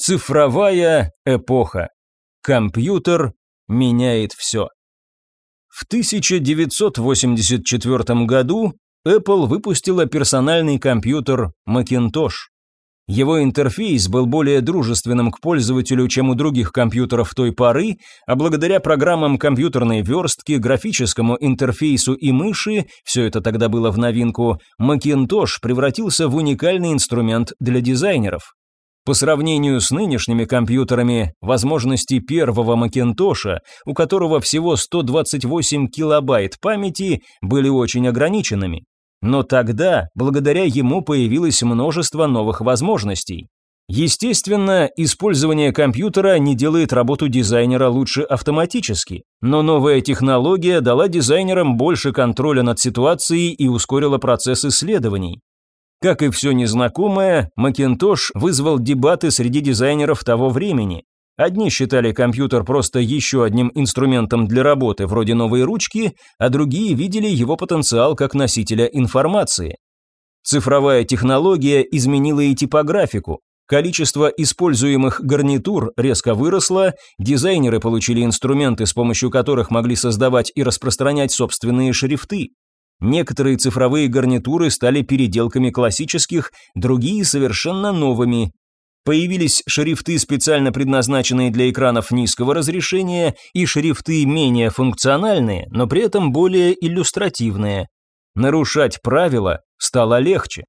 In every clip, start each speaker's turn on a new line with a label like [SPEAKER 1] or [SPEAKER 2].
[SPEAKER 1] Цифровая эпоха. Компьютер меняет все. В 1984 году Apple выпустила персональный компьютер Macintosh. Его интерфейс был более дружественным к пользователю, чем у других компьютеров той поры, а благодаря программам компьютерной верстки, графическому интерфейсу и мыши, все это тогда было в новинку, Macintosh превратился в уникальный инструмент для дизайнеров. По сравнению с нынешними компьютерами, возможности первого Макинтоша, у которого всего 128 килобайт памяти, были очень ограниченными. Но тогда, благодаря ему, появилось множество новых возможностей. Естественно, использование компьютера не делает работу дизайнера лучше автоматически, но новая технология дала дизайнерам больше контроля над ситуацией и ускорила процесс исследований. Как и все незнакомое, Macintosh вызвал дебаты среди дизайнеров того времени. Одни считали компьютер просто еще одним инструментом для работы, вроде новой ручки, а другие видели его потенциал как носителя информации. Цифровая технология изменила и типографику. Количество используемых гарнитур резко выросло, дизайнеры получили инструменты, с помощью которых могли создавать и распространять собственные шрифты. Некоторые цифровые гарнитуры стали переделками классических, другие совершенно новыми. Появились шрифты, специально предназначенные для экранов низкого разрешения, и шрифты менее функциональные, но при этом более иллюстративные. Нарушать правила стало легче.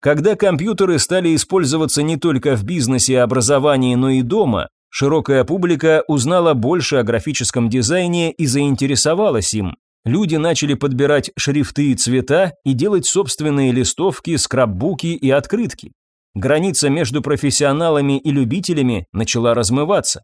[SPEAKER 1] Когда компьютеры стали использоваться не только в бизнесе и образовании, но и дома, широкая публика узнала больше о графическом дизайне и заинтересовалась им. Люди начали подбирать шрифты и цвета и делать собственные листовки, скраббуки и открытки. Граница между профессионалами и любителями начала размываться.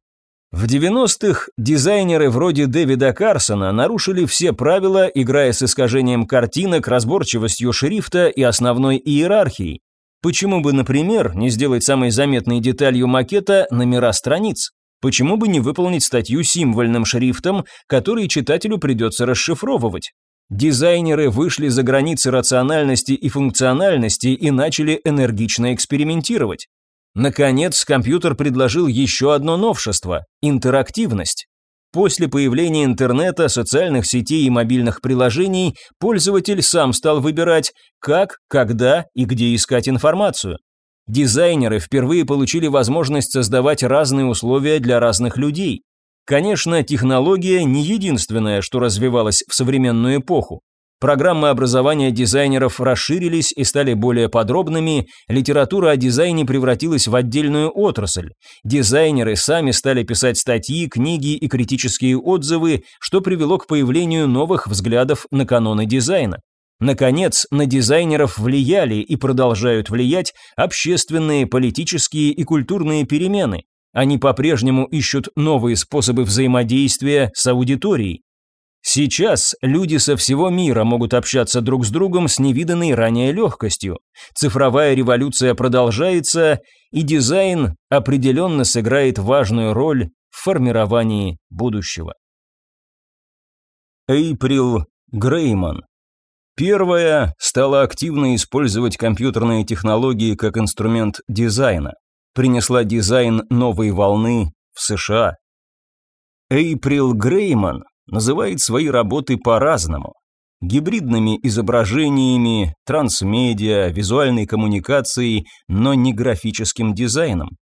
[SPEAKER 1] В 90-х дизайнеры вроде Дэвида Карсона нарушили все правила, играя с искажением картинок, разборчивостью шрифта и основной иерархией. Почему бы, например, не сделать самой заметной деталью макета номера страниц? Почему бы не выполнить статью символьным шрифтом, который читателю придется расшифровывать? Дизайнеры вышли за границы рациональности и функциональности и начали энергично экспериментировать. Наконец, компьютер предложил еще одно новшество – интерактивность. После появления интернета, социальных сетей и мобильных приложений, пользователь сам стал выбирать, как, когда и где искать информацию. Дизайнеры впервые получили возможность создавать разные условия для разных людей. Конечно, технология не единственное, что развивалось в современную эпоху. Программы образования дизайнеров расширились и стали более подробными, литература о дизайне превратилась в отдельную отрасль. Дизайнеры сами стали писать статьи, книги и критические отзывы, что привело к появлению новых взглядов на каноны дизайна. Наконец, на дизайнеров влияли и продолжают влиять общественные, политические и культурные перемены. Они по-прежнему ищут новые способы взаимодействия с аудиторией. Сейчас люди со всего мира могут общаться друг с другом с невиданной ранее легкостью. Цифровая революция продолжается, и дизайн определенно сыграет важную роль в формировании будущего. Эйприл Грейман Первая стала активно использовать компьютерные технологии как инструмент дизайна. Принесла дизайн новой волны в США. Эйприл Грейман называет свои работы по-разному. Гибридными изображениями, трансмедиа, визуальной коммуникацией, но не графическим дизайном.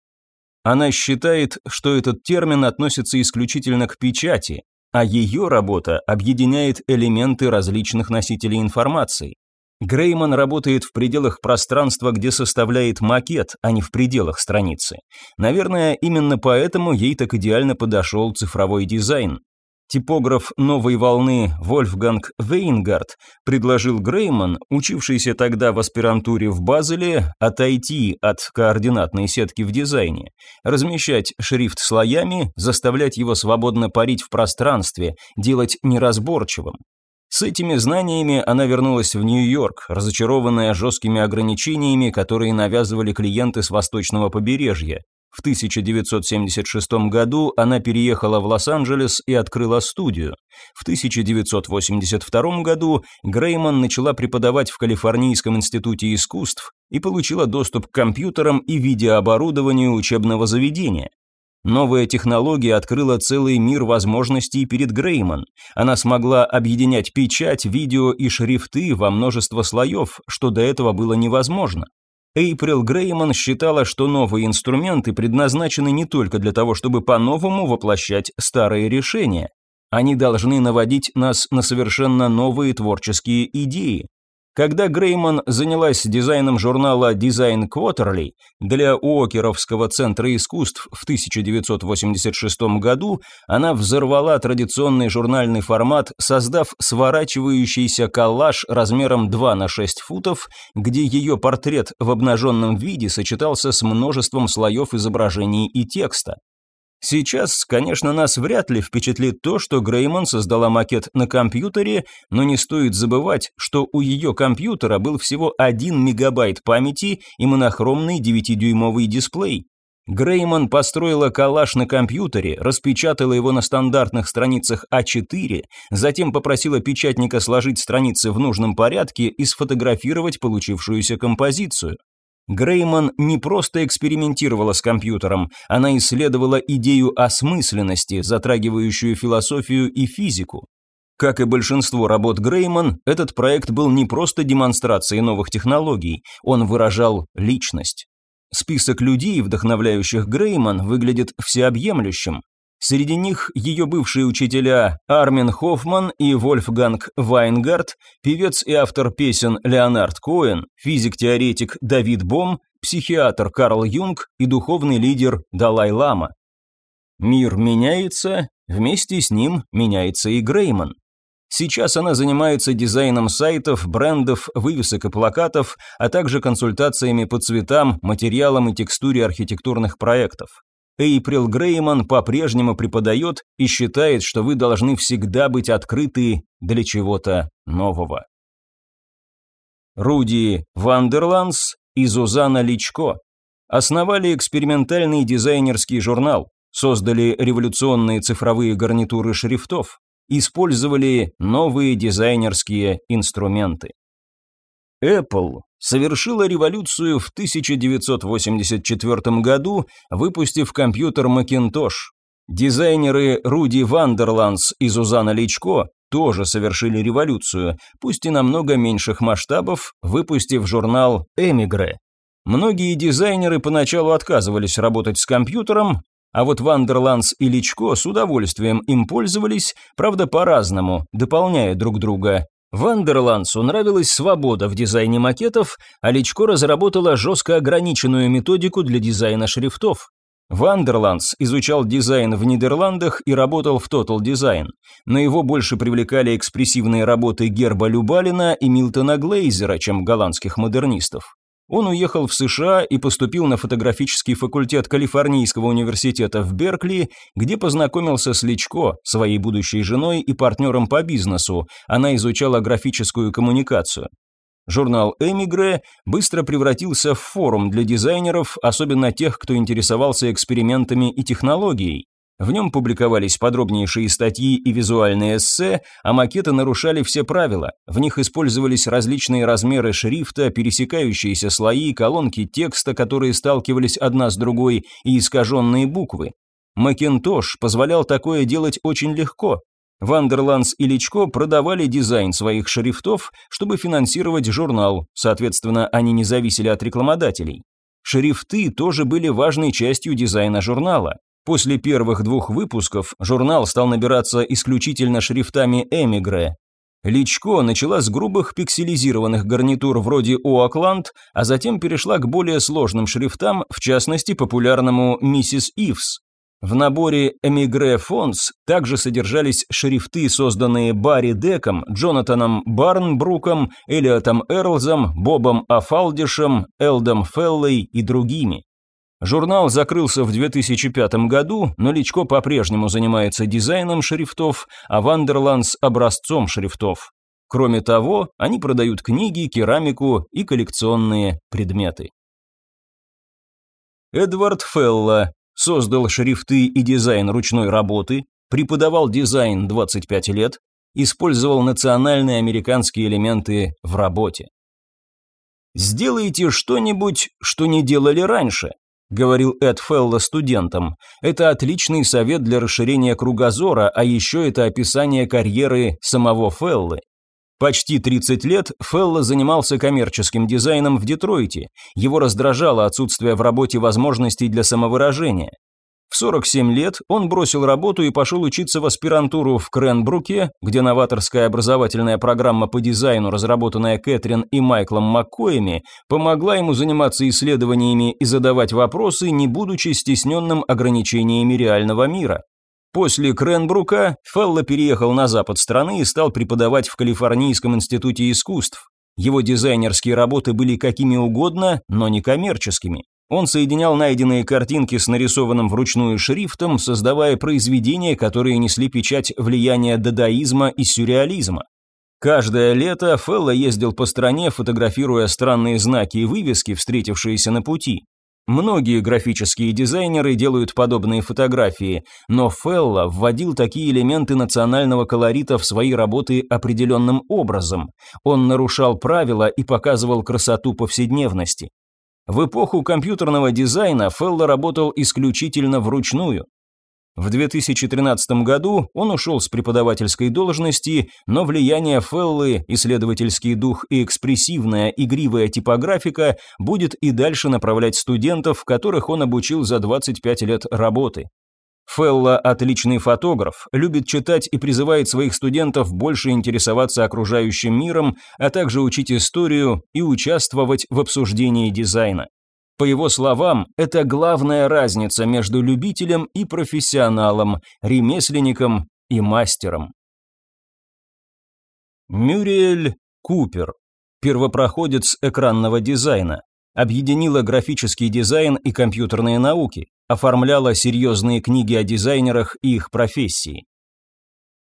[SPEAKER 1] Она считает, что этот термин относится исключительно к печати, а ее работа объединяет элементы различных носителей информации. Грейман работает в пределах пространства, где составляет макет, а не в пределах страницы. Наверное, именно поэтому ей так идеально подошел цифровой дизайн. Типограф новой волны Вольфганг Вейнгард предложил Грейман, учившийся тогда в аспирантуре в Базеле, отойти от координатной сетки в дизайне, размещать шрифт слоями, заставлять его свободно парить в пространстве, делать неразборчивым. С этими знаниями она вернулась в Нью-Йорк, разочарованная жесткими ограничениями, которые навязывали клиенты с восточного побережья. В 1976 году она переехала в Лос-Анджелес и открыла студию. В 1982 году Грейман начала преподавать в Калифорнийском институте искусств и получила доступ к компьютерам и видеооборудованию учебного заведения. Новая технология открыла целый мир возможностей перед Грейман. Она смогла объединять печать, видео и шрифты во множество слоев, что до этого было невозможно. Эйприл Грейман считала, что новые инструменты предназначены не только для того, чтобы по-новому воплощать старые решения. Они должны наводить нас на совершенно новые творческие идеи. Когда Грейман занялась дизайном журнала Design Quarterly для Уокеровского центра искусств в 1986 году, она взорвала традиционный журнальный формат, создав сворачивающийся коллаж размером 2 на 6 футов, где ее портрет в обнаженном виде сочетался с множеством слоев изображений и текста. Сейчас, конечно, нас вряд ли впечатлит то, что Грейман создала макет на компьютере, но не стоит забывать, что у ее компьютера был всего 1 мегабайт памяти и монохромный 9-дюймовый дисплей. Грейман построила коллаж на компьютере, распечатала его на стандартных страницах А4, затем попросила печатника сложить страницы в нужном порядке и сфотографировать получившуюся композицию. Грейман не просто экспериментировала с компьютером, она исследовала идею осмысленности, затрагивающую философию и физику. Как и большинство работ Грейман, этот проект был не просто демонстрацией новых технологий, он выражал личность. Список людей, вдохновляющих Грейман, выглядит всеобъемлющим. Среди них ее бывшие учителя Армин Хоффман и Вольфганг Вайнгард, певец и автор песен Леонард Коэн, физик-теоретик Давид Бом, психиатр Карл Юнг и духовный лидер Далай-Лама. Мир меняется, вместе с ним меняется и Грейман. Сейчас она занимается дизайном сайтов, брендов, вывесок и плакатов, а также консультациями по цветам, материалам и текстуре архитектурных проектов. Эйприл Грейман по-прежнему преподает и считает, что вы должны всегда быть открыты для чего-то нового. Руди Вандерландс и Зузана Личко основали экспериментальный дизайнерский журнал, создали революционные цифровые гарнитуры шрифтов, использовали новые дизайнерские инструменты. Apple совершила революцию в 1984 году, выпустив компьютер Macintosh. Дизайнеры Руди Вандерландс и Зузана Личко тоже совершили революцию, пусть и намного меньших масштабов, выпустив журнал Emigre. Многие дизайнеры поначалу отказывались работать с компьютером, а вот Вандерландс и Личко с удовольствием им пользовались, правда по-разному, дополняя друг друга. Вандерландсу нравилась свобода в дизайне макетов, а Личко разработала жестко ограниченную методику для дизайна шрифтов. Вандерландс изучал дизайн в Нидерландах и работал в Total Design, но его больше привлекали экспрессивные работы Герба Любалина и Милтона Глейзера, чем голландских модернистов. Он уехал в США и поступил на фотографический факультет Калифорнийского университета в Беркли, где познакомился с Личко, своей будущей женой и партнером по бизнесу. Она изучала графическую коммуникацию. Журнал «Emigre» быстро превратился в форум для дизайнеров, особенно тех, кто интересовался экспериментами и технологией. В нем публиковались подробнейшие статьи и визуальные эссе, а макеты нарушали все правила. В них использовались различные размеры шрифта, пересекающиеся слои, колонки текста, которые сталкивались одна с другой, и искаженные буквы. Macintosh позволял такое делать очень легко. Вандерландс и Личко продавали дизайн своих шрифтов, чтобы финансировать журнал, соответственно, они не зависели от рекламодателей. Шрифты тоже были важной частью дизайна журнала. После первых двух выпусков журнал стал набираться исключительно шрифтами Эмигре. Личко начала с грубых пикселизированных гарнитур вроде Оакланд, а затем перешла к более сложным шрифтам, в частности популярному Миссис Ивс. В наборе Эмигре Фонс также содержались шрифты, созданные Барри Деком, Джонатаном Барнбруком, Элиотом Эрлзом, Бобом Афалдишем, Элдом Феллой и другими. Журнал закрылся в 2005 году, но Личко по-прежнему занимается дизайном шрифтов, а Вандерландс – образцом шрифтов. Кроме того, они продают книги, керамику и коллекционные предметы. Эдвард Фелла создал шрифты и дизайн ручной работы, преподавал дизайн 25 лет, использовал национальные американские элементы в работе. «Сделайте что-нибудь, что не делали раньше», – говорил Эд Фелла студентам. «Это отличный совет для расширения кругозора, а еще это описание карьеры самого Феллы. Почти 30 лет Фелла занимался коммерческим дизайном в Детройте. Его раздражало отсутствие в работе возможностей для самовыражения. В 47 лет он бросил работу и пошел учиться в аспирантуру в Кренбруке, где новаторская образовательная программа по дизайну, разработанная Кэтрин и Майклом Маккоями, помогла ему заниматься исследованиями и задавать вопросы, не будучи стесненным ограничениями реального мира. После Кренбрука Фелло переехал на запад страны и стал преподавать в Калифорнийском институте искусств. Его дизайнерские работы были какими угодно, но не коммерческими. Он соединял найденные картинки с нарисованным вручную шрифтом, создавая произведения, которые несли печать влияния дадаизма и сюрреализма. Каждое лето Фелло ездил по стране, фотографируя странные знаки и вывески, встретившиеся на пути. Многие графические дизайнеры делают подобные фотографии, но Фелла вводил такие элементы национального колорита в свои работы определенным образом. Он нарушал правила и показывал красоту повседневности. В эпоху компьютерного дизайна Фелла работал исключительно вручную. В 2013 году он ушел с преподавательской должности, но влияние Феллы, исследовательский дух и экспрессивная игривая типографика будет и дальше направлять студентов, которых он обучил за 25 лет работы. Фелла – отличный фотограф, любит читать и призывает своих студентов больше интересоваться окружающим миром, а также учить историю и участвовать в обсуждении дизайна. По его словам, это главная разница между любителем и профессионалом, ремесленником и мастером. Мюриэль Купер, первопроходец экранного дизайна, объединила графический дизайн и компьютерные науки, оформляла серьезные книги о дизайнерах и их профессии.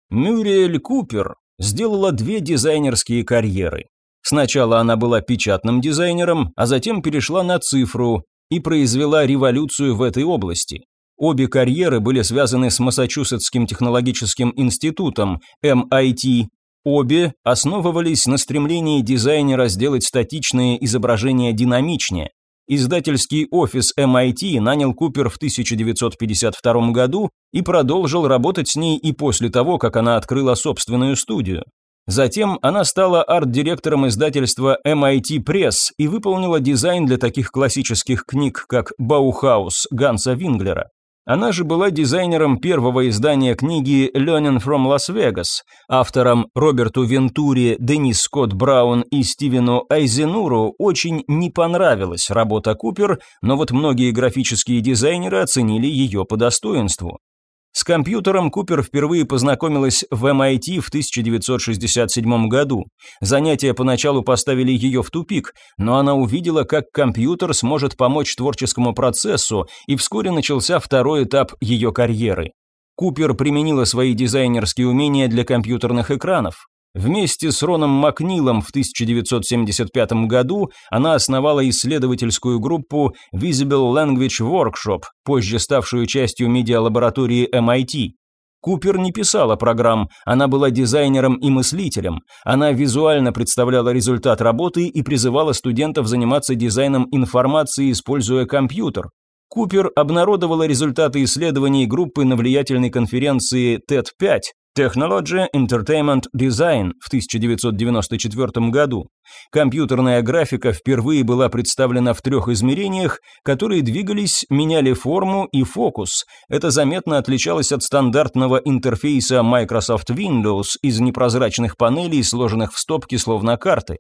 [SPEAKER 1] Мюриэль Купер сделала две дизайнерские карьеры. Сначала она была печатным дизайнером, а затем перешла на цифру и произвела революцию в этой области. Обе карьеры были связаны с Массачусетским технологическим институтом, MIT. Обе основывались на стремлении дизайнера сделать статичные изображения динамичнее. Издательский офис MIT нанял Купер в 1952 году и продолжил работать с ней и после того, как она открыла собственную студию. Затем она стала арт-директором издательства MIT Press и выполнила дизайн для таких классических книг, как «Баухаус» Ганса Винглера. Она же была дизайнером первого издания книги «Learning from Las Vegas», авторам Роберту Вентури, Денис Скотт Браун и Стивену Айзенуру очень не понравилась работа Купер, но вот многие графические дизайнеры оценили ее по достоинству. С компьютером Купер впервые познакомилась в MIT в 1967 году. Занятия поначалу поставили ее в тупик, но она увидела, как компьютер сможет помочь творческому процессу, и вскоре начался второй этап ее карьеры. Купер применила свои дизайнерские умения для компьютерных экранов. Вместе с Роном Макнилом в 1975 году она основала исследовательскую группу Visible Language Workshop, позже ставшую частью медиалаборатории MIT. Купер не писала программ, она была дизайнером и мыслителем. Она визуально представляла результат работы и призывала студентов заниматься дизайном информации, используя компьютер. Купер обнародовала результаты исследований группы на влиятельной конференции TED-5, Technology Entertainment Design в 1994 году. Компьютерная графика впервые была представлена в трех измерениях, которые двигались, меняли форму и фокус. Это заметно отличалось от стандартного интерфейса Microsoft Windows из непрозрачных панелей, сложенных в стопки словно карты.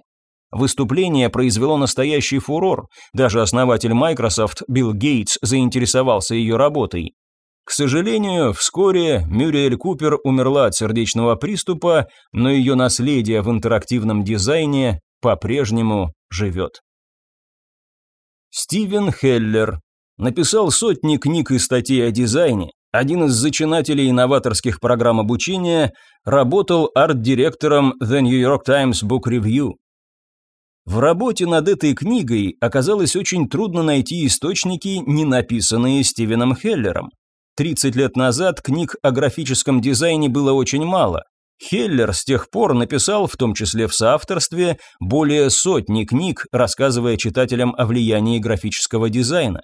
[SPEAKER 1] Выступление произвело настоящий фурор. Даже основатель Microsoft Билл Гейтс заинтересовался ее работой. К сожалению, вскоре Мюриэль Купер умерла от сердечного приступа, но ее наследие в интерактивном дизайне по-прежнему живет. Стивен Хеллер написал сотни книг и статей о дизайне, один из зачинателей новаторских программ обучения, работал арт-директором The New York Times Book Review. В работе над этой книгой оказалось очень трудно найти источники, не написанные Стивеном Хеллером. 30 лет назад книг о графическом дизайне было очень мало. Хеллер с тех пор написал, в том числе в соавторстве, более сотни книг, рассказывая читателям о влиянии графического дизайна.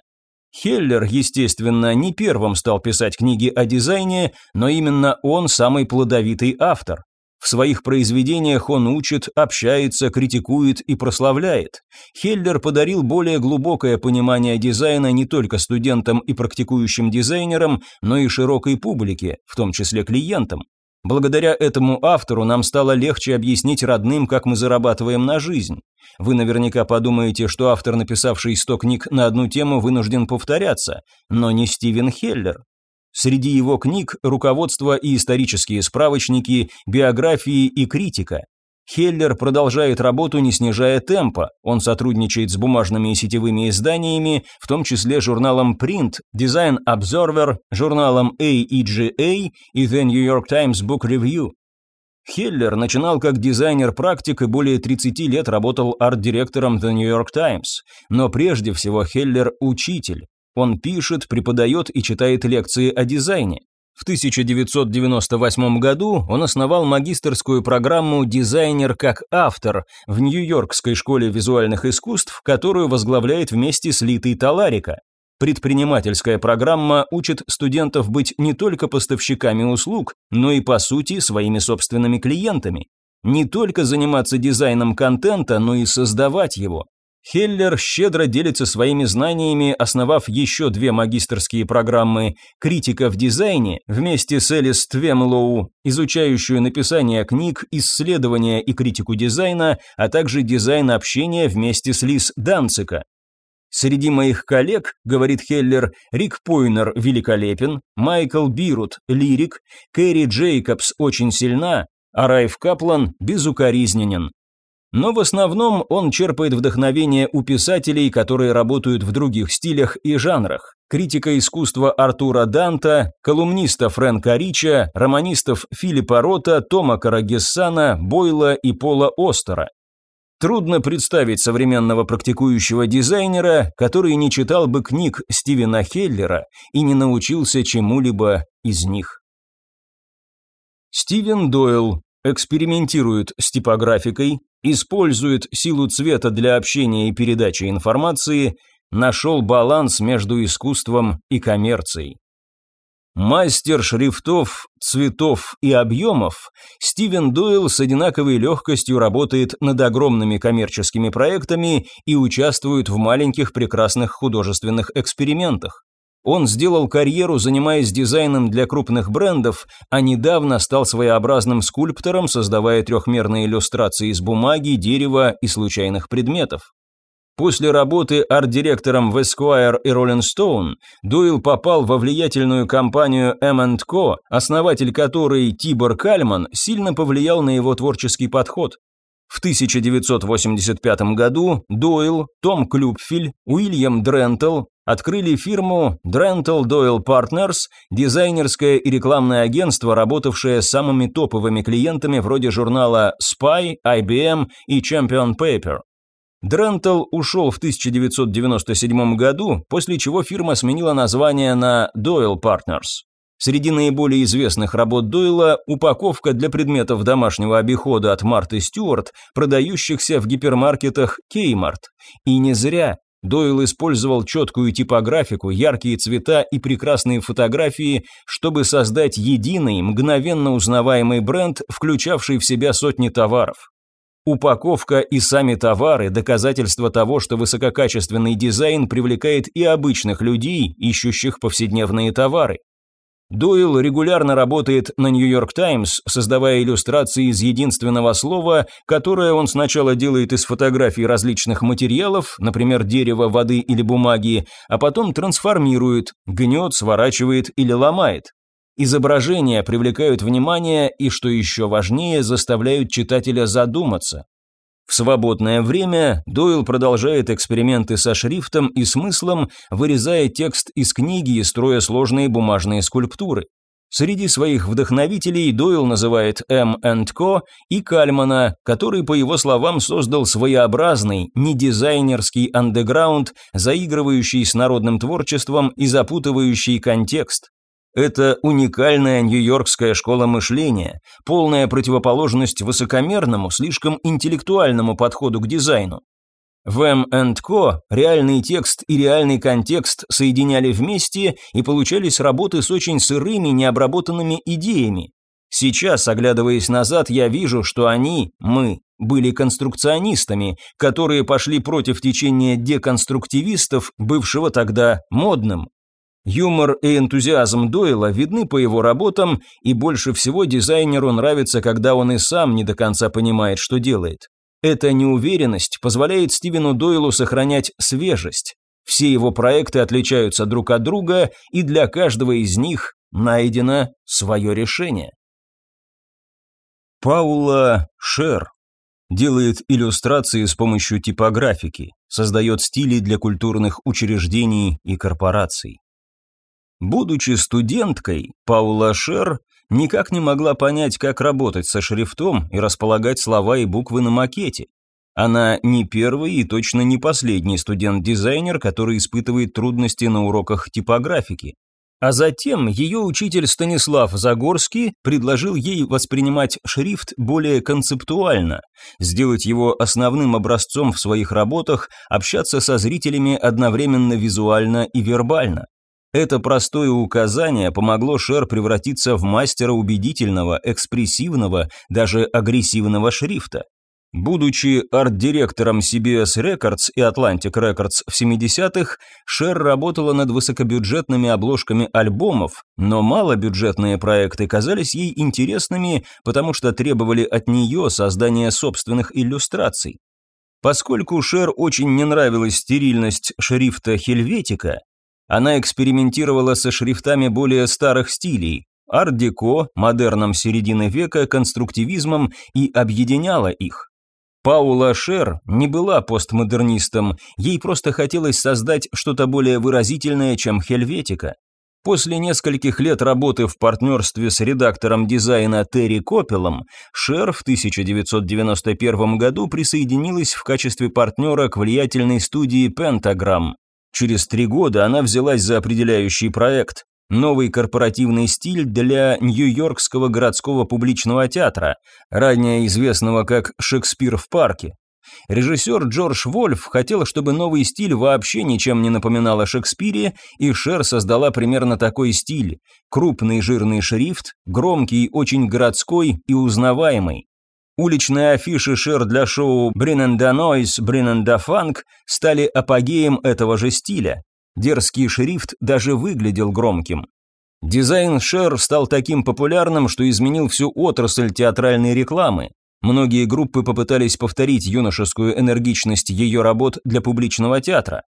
[SPEAKER 1] Хеллер, естественно, не первым стал писать книги о дизайне, но именно он самый плодовитый автор. В своих произведениях он учит, общается, критикует и прославляет. Хеллер подарил более глубокое понимание дизайна не только студентам и практикующим дизайнерам, но и широкой публике, в том числе клиентам. Благодаря этому автору нам стало легче объяснить родным, как мы зарабатываем на жизнь. Вы наверняка подумаете, что автор, написавший 100 книг на одну тему, вынужден повторяться, но не Стивен Хеллер. Среди его книг руководство и исторические справочники, биографии и критика. Хеллер продолжает работу, не снижая темпа. Он сотрудничает с бумажными и сетевыми изданиями, в том числе журналом Print, Design Observer, журналом AEGA и The New York Times Book Review. Хеллер начинал как дизайнер-практик и более 30 лет работал арт-директором The New York Times. Но прежде всего Хеллер – учитель. Он пишет, преподает и читает лекции о дизайне. В 1998 году он основал магистерскую программу «Дизайнер как автор» в Нью-Йоркской школе визуальных искусств, которую возглавляет вместе с Литой Таларика. Предпринимательская программа учит студентов быть не только поставщиками услуг, но и по сути своими собственными клиентами. Не только заниматься дизайном контента, но и создавать его. Хеллер щедро делится своими знаниями, основав еще две магистерские программы «Критика в дизайне» вместе с Элис Твемлоу, изучающую написание книг, исследования и критику дизайна, а также дизайн общения вместе с Лиз Данцико. Среди моих коллег, говорит Хеллер, Рик Пойнер великолепен, Майкл Бирут лирик, Кэрри Джейкобс очень сильна, а Райф Каплан безукоризненен. Но в основном он черпает вдохновение у писателей, которые работают в других стилях и жанрах. Критика искусства Артура Данта, колумниста Фрэнка Рича, романистов Филиппа Рота, Тома Карагессана, Бойла и Пола Остера. Трудно представить современного практикующего дизайнера, который не читал бы книг Стивена Хеллера и не научился чему-либо из них. Стивен Дойл экспериментирует с типографикой, использует силу цвета для общения и передачи информации, нашел баланс между искусством и коммерцией. Мастер шрифтов, цветов и объемов, Стивен Дойл с одинаковой легкостью работает над огромными коммерческими проектами и участвует в маленьких прекрасных художественных экспериментах. Он сделал карьеру, занимаясь дизайном для крупных брендов, а недавно стал своеобразным скульптором, создавая трехмерные иллюстрации из бумаги, дерева и случайных предметов. После работы арт-директором в Esquire и Rolling Stone Дойл попал во влиятельную компанию M&Co, основатель которой Тибор Кальман сильно повлиял на его творческий подход. В 1985 году Дойл, Том Клюпфиль, Уильям Дрентл открыли фирму Drental Doyle Partners, дизайнерское и рекламное агентство, работавшее с самыми топовыми клиентами вроде журнала Spy, IBM и Champion Paper. Дрентл ушел в 1997 году, после чего фирма сменила название на Doyle Partners. Среди наиболее известных работ Дойла – упаковка для предметов домашнего обихода от Марты Стюарт, продающихся в гипермаркетах Kmart. И не зря. Дойл использовал четкую типографику, яркие цвета и прекрасные фотографии, чтобы создать единый, мгновенно узнаваемый бренд, включавший в себя сотни товаров. Упаковка и сами товары – доказательство того, что высококачественный дизайн привлекает и обычных людей, ищущих повседневные товары. Дойл регулярно работает на Нью-Йорк Таймс, создавая иллюстрации из единственного слова, которое он сначала делает из фотографий различных материалов, например, дерева, воды или бумаги, а потом трансформирует, гнет, сворачивает или ломает. Изображения привлекают внимание и, что еще важнее, заставляют читателя задуматься. В свободное время Дойл продолжает эксперименты со шрифтом и смыслом, вырезая текст из книги и строя сложные бумажные скульптуры. Среди своих вдохновителей Дойл называет M&Co и Кальмана, который, по его словам, создал своеобразный, недизайнерский андеграунд, заигрывающий с народным творчеством и запутывающий контекст. Это уникальная нью-йоркская школа мышления, полная противоположность высокомерному, слишком интеллектуальному подходу к дизайну. В M&Co реальный текст и реальный контекст соединяли вместе и получались работы с очень сырыми, необработанными идеями. Сейчас, оглядываясь назад, я вижу, что они, мы, были конструкционистами, которые пошли против течения деконструктивистов, бывшего тогда модным. Юмор и энтузиазм Дойла видны по его работам, и больше всего дизайнеру нравится, когда он и сам не до конца понимает, что делает. Эта неуверенность позволяет Стивену Дойлу сохранять свежесть. Все его проекты отличаются друг от друга, и для каждого из них найдено свое решение. Паула Шер делает иллюстрации с помощью типографики, создает стили для культурных учреждений и корпораций. Будучи студенткой, Паула Шер никак не могла понять, как работать со шрифтом и располагать слова и буквы на макете. Она не первый и точно не последний студент-дизайнер, который испытывает трудности на уроках типографики. А затем ее учитель Станислав Загорский предложил ей воспринимать шрифт более концептуально, сделать его основным образцом в своих работах, общаться со зрителями одновременно визуально и вербально. Это простое указание помогло Шер превратиться в мастера убедительного, экспрессивного, даже агрессивного шрифта. Будучи арт-директором CBS Records и Atlantic Records в 70-х, Шер работала над высокобюджетными обложками альбомов, но малобюджетные проекты казались ей интересными, потому что требовали от нее создания собственных иллюстраций. Поскольку Шер очень не нравилась стерильность шрифта Хельветика, она экспериментировала со шрифтами более старых стилей, арт-деко, модерном середины века, конструктивизмом и объединяла их. Паула Шер не была постмодернистом, ей просто хотелось создать что-то более выразительное, чем Хельветика. После нескольких лет работы в партнерстве с редактором дизайна Терри Копелом, Шер в 1991 году присоединилась в качестве партнера к влиятельной студии Pentagram, Через три года она взялась за определяющий проект – новый корпоративный стиль для Нью-Йоркского городского публичного театра, ранее известного как «Шекспир в парке». Режиссер Джордж Вольф хотел, чтобы новый стиль вообще ничем не напоминал о Шекспире, и Шер создала примерно такой стиль. Крупный жирный шрифт, громкий, очень городской и узнаваемый. Уличные афиши Шер для шоу «Bring and the Noise, Bring and the Funk» стали апогеем этого же стиля. Дерзкий шрифт даже выглядел громким. Дизайн Шер стал таким популярным, что изменил всю отрасль театральной рекламы. Многие группы попытались повторить юношескую энергичность ее работ для публичного театра.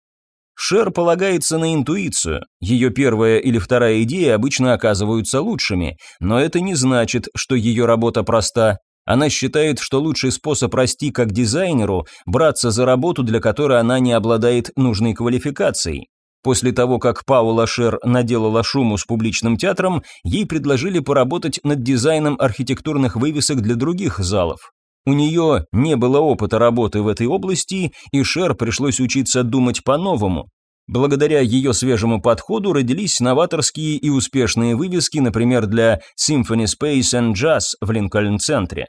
[SPEAKER 1] Шер полагается на интуицию. Ее первая или вторая идея обычно оказываются лучшими, но это не значит, что ее работа проста. Она считает, что лучший способ расти как дизайнеру – браться за работу, для которой она не обладает нужной квалификацией. После того, как Паула Шер наделала шуму с публичным театром, ей предложили поработать над дизайном архитектурных вывесок для других залов. У нее не было опыта работы в этой области, и Шер пришлось учиться думать по-новому. Благодаря ее свежему подходу родились новаторские и успешные вывески, например, для Symphony Space and Jazz в Линкольн-центре.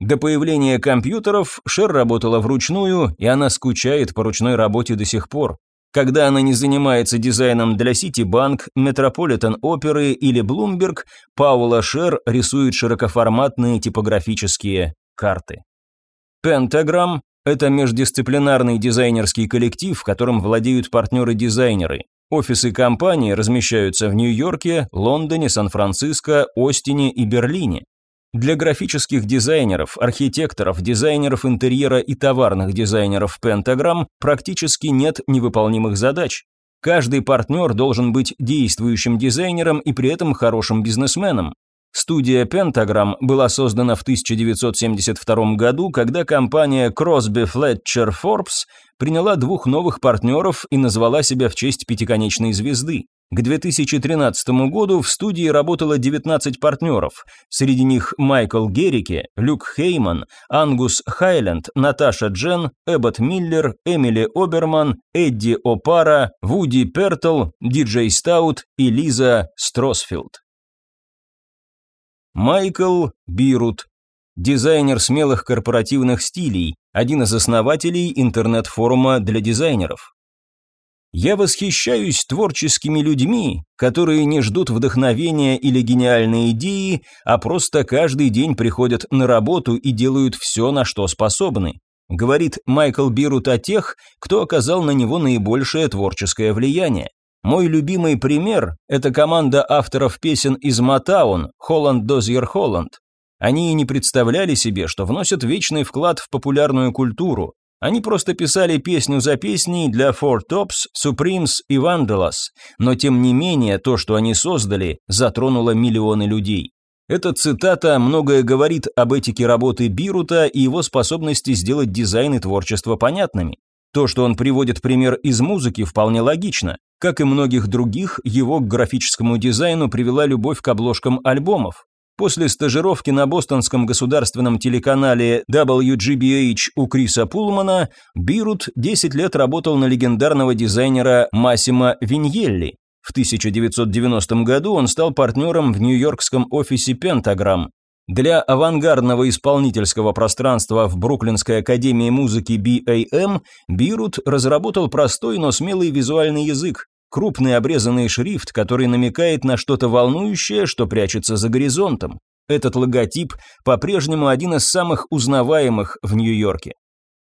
[SPEAKER 1] До появления компьютеров Шер работала вручную, и она скучает по ручной работе до сих пор. Когда она не занимается дизайном для Ситибанк, Метрополитен Оперы или Bloomberg, Паула Шер рисует широкоформатные типографические карты. Pentagram это междисциплинарный дизайнерский коллектив, в котором владеют партнеры-дизайнеры. Офисы компании размещаются в Нью-Йорке, Лондоне, Сан-Франциско, Остине и Берлине. Для графических дизайнеров, архитекторов, дизайнеров интерьера и товарных дизайнеров Pentagram практически нет невыполнимых задач. Каждый партнер должен быть действующим дизайнером и при этом хорошим бизнесменом. Студия Pentagram была создана в 1972 году, когда компания Crosby Fletcher Forbes приняла двух новых партнеров и назвала себя в честь пятиконечной звезды. К 2013 году в студии работало 19 партнеров. Среди них Майкл Геррике, Люк Хейман, Ангус Хайленд, Наташа Джен, Эббот Миллер, Эмили Оберман, Эдди Опара, Вуди Пертл, Диджей Стаут и Лиза Стросфилд. Майкл Бирут, дизайнер смелых корпоративных стилей, один из основателей интернет-форума для дизайнеров. Я восхищаюсь творческими людьми, которые не ждут вдохновения или гениальной идеи, а просто каждый день приходят на работу и делают все, на что способны. Говорит Майкл Бирут о тех, кто оказал на него наибольшее творческое влияние. Мой любимый пример – это команда авторов песен из Матаун, Холланд Дозьер Холланд. Они и не представляли себе, что вносят вечный вклад в популярную культуру, они просто писали песню за песней для Four Tops, Supremes и Vandalas, но тем не менее то, что они создали, затронуло миллионы людей. Эта цитата многое говорит об этике работы Бирута и его способности сделать дизайн и творчество понятными. То, что он приводит пример из музыки, вполне логично. Как и многих других, его к графическому дизайну привела любовь к обложкам альбомов. После стажировки на бостонском государственном телеканале WGBH у Криса Пулмана, Бирут 10 лет работал на легендарного дизайнера Массимо Виньелли. В 1990 году он стал партнером в нью-йоркском офисе Pentagram. Для авангардного исполнительского пространства в Бруклинской академии музыки BAM Бирут разработал простой, но смелый визуальный язык, крупный обрезанный шрифт, который намекает на что-то волнующее, что прячется за горизонтом. Этот логотип по-прежнему один из самых узнаваемых в Нью-Йорке.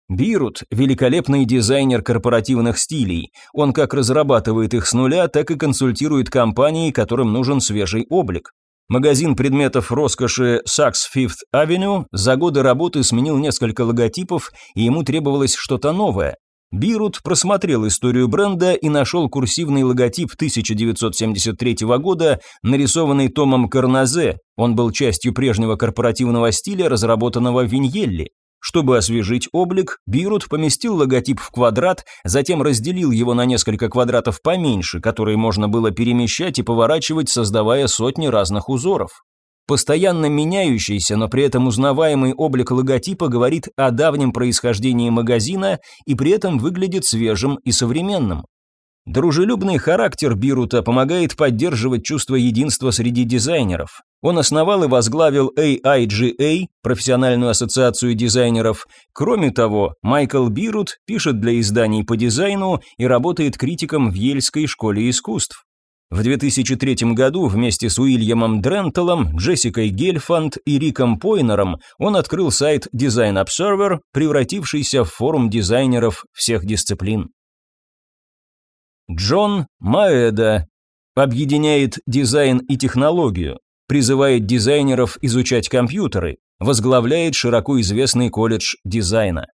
[SPEAKER 1] Бирут – великолепный дизайнер корпоративных стилей. Он как разрабатывает их с нуля, так и консультирует компании, которым нужен свежий облик. Магазин предметов роскоши Saks Fifth Avenue за годы работы сменил несколько логотипов, и ему требовалось что-то новое. Бирут просмотрел историю бренда и нашел курсивный логотип 1973 года, нарисованный Томом Карназе. Он был частью прежнего корпоративного стиля, разработанного в Виньелли. Чтобы освежить облик, Бирут поместил логотип в квадрат, затем разделил его на несколько квадратов поменьше, которые можно было перемещать и поворачивать, создавая сотни разных узоров. Постоянно меняющийся, но при этом узнаваемый облик логотипа говорит о давнем происхождении магазина и при этом выглядит свежим и современным. Дружелюбный характер Бирута помогает поддерживать чувство единства среди дизайнеров. Он основал и возглавил AIGA, профессиональную ассоциацию дизайнеров. Кроме того, Майкл Бирут пишет для изданий по дизайну и работает критиком в Ельской школе искусств. В 2003 году вместе с Уильямом Дрентелом, Джессикой Гельфанд и Риком Пойнером он открыл сайт Design Observer, превратившийся в форум дизайнеров всех дисциплин. Джон Маэда объединяет дизайн и технологию, призывает дизайнеров изучать компьютеры, возглавляет широко известный колледж дизайна.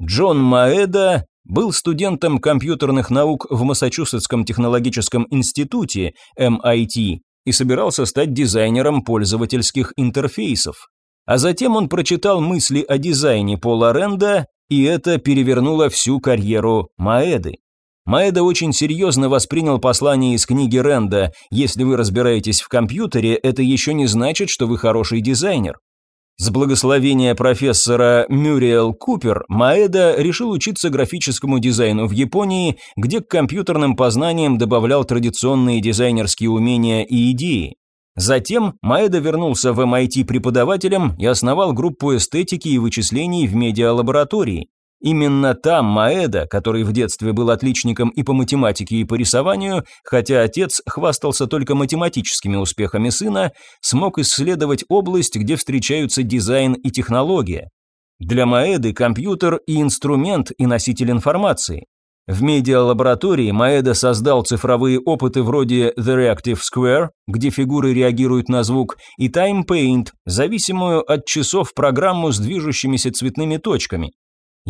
[SPEAKER 1] Джон Маэда был студентом компьютерных наук в Массачусетском технологическом институте MIT и собирался стать дизайнером пользовательских интерфейсов. А затем он прочитал мысли о дизайне Пола Ренда, и это перевернуло всю карьеру Маэды. Маэда очень серьезно воспринял послание из книги Ренда «Если вы разбираетесь в компьютере, это еще не значит, что вы хороший дизайнер». С благословения профессора Мюриэл Купер Маэда решил учиться графическому дизайну в Японии, где к компьютерным познаниям добавлял традиционные дизайнерские умения и идеи. Затем Маэда вернулся в MIT преподавателем и основал группу эстетики и вычислений в медиалаборатории. Именно там Маэда, который в детстве был отличником и по математике, и по рисованию, хотя отец хвастался только математическими успехами сына, смог исследовать область, где встречаются дизайн и технология. Для Маэды компьютер и инструмент, и носитель информации. В медиалаборатории Маэда создал цифровые опыты вроде The Reactive Square, где фигуры реагируют на звук, и Time Paint, зависимую от часов программу с движущимися цветными точками.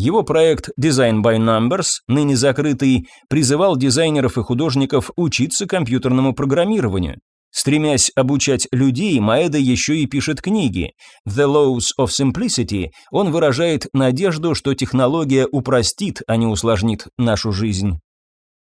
[SPEAKER 1] Его проект Design by Numbers, ныне закрытый, призывал дизайнеров и художников учиться компьютерному программированию. Стремясь обучать людей, Маэда еще и пишет книги. The Laws of Simplicity он выражает надежду, что технология упростит, а не усложнит нашу жизнь.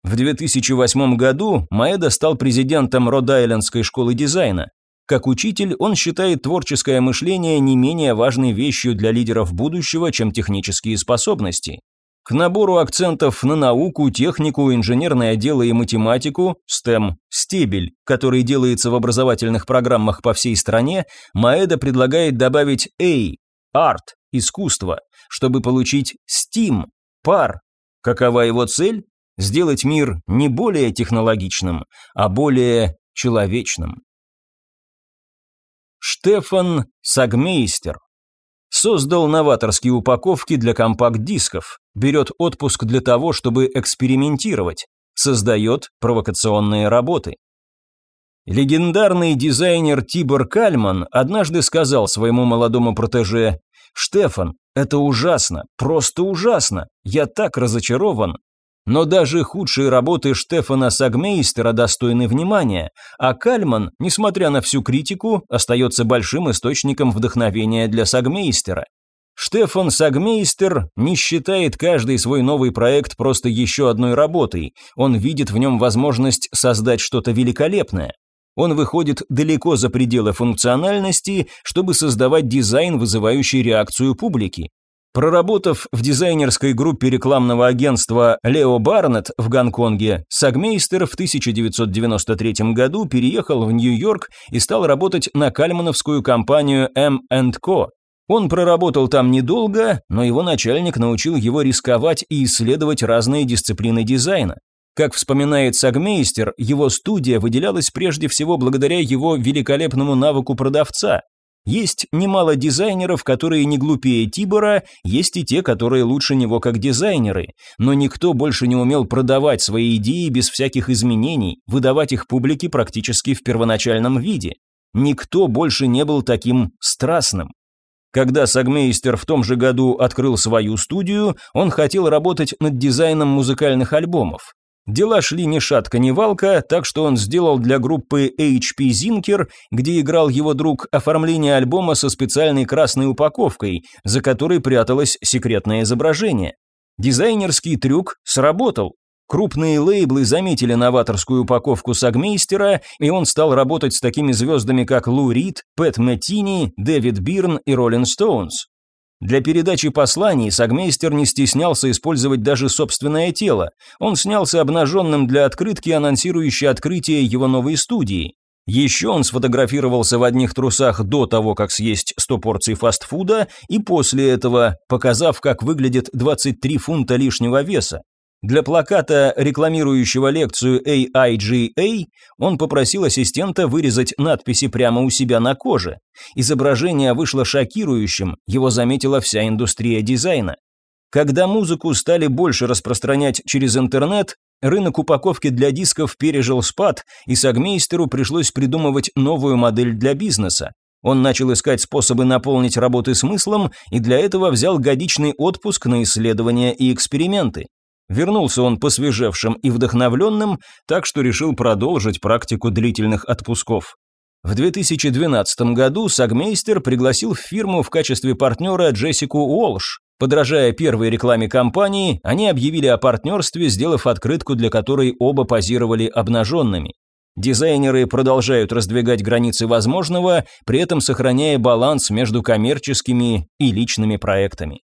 [SPEAKER 1] В 2008 году Маэда стал президентом Род-Айлендской школы дизайна. Как учитель, он считает творческое мышление не менее важной вещью для лидеров будущего, чем технические способности. К набору акцентов на науку, технику, инженерное дело и математику, STEM, стебель, который делается в образовательных программах по всей стране, Маэда предлагает добавить A, Art, искусство, чтобы получить STEAM, пар. Какова его цель? Сделать мир не более технологичным, а более человечным. Штефан Сагмейстер создал новаторские упаковки для компакт-дисков, берет отпуск для того, чтобы экспериментировать, создает провокационные работы. Легендарный дизайнер Тибор Кальман однажды сказал своему молодому протеже «Штефан, это ужасно, просто ужасно, я так разочарован, но даже худшие работы Штефана Сагмейстера достойны внимания, а Кальман, несмотря на всю критику, остается большим источником вдохновения для Сагмейстера. Штефан Сагмейстер не считает каждый свой новый проект просто еще одной работой, он видит в нем возможность создать что-то великолепное. Он выходит далеко за пределы функциональности, чтобы создавать дизайн, вызывающий реакцию публики. Проработав в дизайнерской группе рекламного агентства Лео Барнетт в Гонконге, Сагмейстер в 1993 году переехал в Нью-Йорк и стал работать на кальмановскую компанию M&Co. Он проработал там недолго, но его начальник научил его рисковать и исследовать разные дисциплины дизайна. Как вспоминает Сагмейстер, его студия выделялась прежде всего благодаря его великолепному навыку продавца. Есть немало дизайнеров, которые не глупее Тибора, есть и те, которые лучше него как дизайнеры, но никто больше не умел продавать свои идеи без всяких изменений, выдавать их публике практически в первоначальном виде. Никто больше не был таким страстным. Когда Сагмейстер в том же году открыл свою студию, он хотел работать над дизайном музыкальных альбомов. Дела шли ни шатка, ни валка, так что он сделал для группы HP Zinker, где играл его друг, оформление альбома со специальной красной упаковкой, за которой пряталось секретное изображение. Дизайнерский трюк сработал. Крупные лейблы заметили новаторскую упаковку Сагмейстера, и он стал работать с такими звездами, как Лу Рид, Пэт Мэттини, Дэвид Бирн и Роллин Стоунс. Для передачи посланий Сагмейстер не стеснялся использовать даже собственное тело. Он снялся обнаженным для открытки, анонсирующей открытие его новой студии. Еще он сфотографировался в одних трусах до того, как съесть 100 порций фастфуда, и после этого, показав, как выглядит 23 фунта лишнего веса. Для плаката, рекламирующего лекцию AIGA, он попросил ассистента вырезать надписи прямо у себя на коже. Изображение вышло шокирующим, его заметила вся индустрия дизайна. Когда музыку стали больше распространять через интернет, рынок упаковки для дисков пережил спад, и Сагмейстеру пришлось придумывать новую модель для бизнеса. Он начал искать способы наполнить работы смыслом и для этого взял годичный отпуск на исследования и эксперименты. Вернулся он посвежевшим и вдохновленным, так что решил продолжить практику длительных отпусков. В 2012 году Сагмейстер пригласил в фирму в качестве партнера Джессику Уолш. Подражая первой рекламе компании, они объявили о партнерстве, сделав открытку, для которой оба позировали обнаженными. Дизайнеры продолжают раздвигать границы возможного, при этом сохраняя баланс между коммерческими и личными проектами.